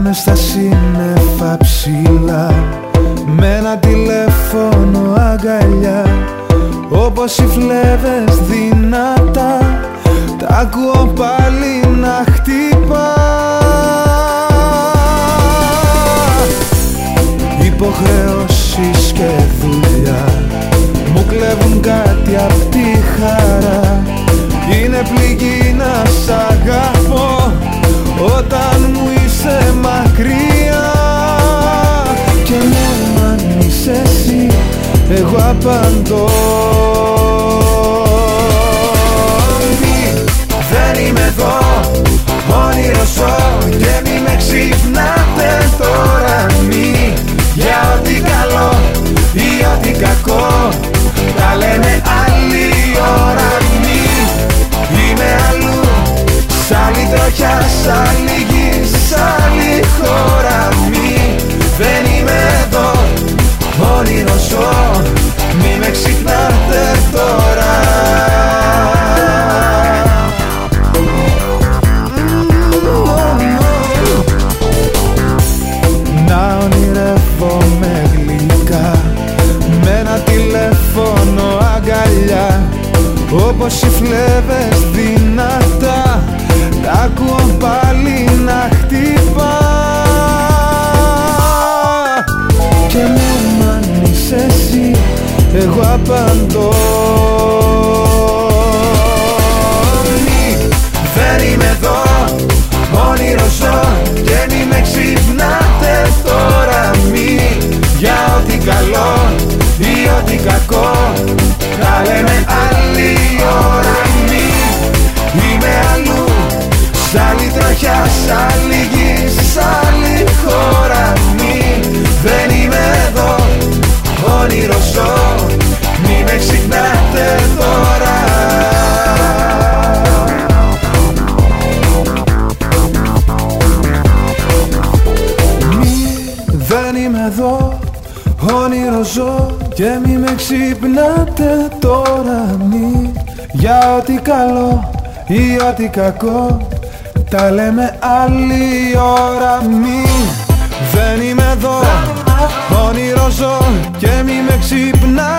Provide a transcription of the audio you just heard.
με στα σύννεφα ψηλά. Με ένα τηλέφωνο αγκαλιά. Όπως οι φλέβες δυνατά. Τα ακούω πάλι να χτυπά. Υποχρεώσεις και δουλειά. Μου κλέβουν κάτι απ' Εγώ απαντώ Όπως οι φλέβες δυνατά Τα ακούω πάλι να χτυπά. Και μου αν είσαι εσύ Εγώ απαντώ. Μη, Δεν είμαι εδώ Όνειρο ζω και μη με άλλη τροχιά, σ' άλλη γη, σ' άλλη χώρα μη. Δεν είμαι εδώ Όνειρος ζω. Μη με ξυπνάτε τώρα. Μη, δεν είμαι εδώ Όνειρος ζω. Και μη με ξυπνάτε τώρα. Μη Για ό,τι καλό ή ό,τι κακό τα λέμε άλλη ώρα μην Δεν είμαι εδώ. Όνειρο ζω και μη με ξυπνά.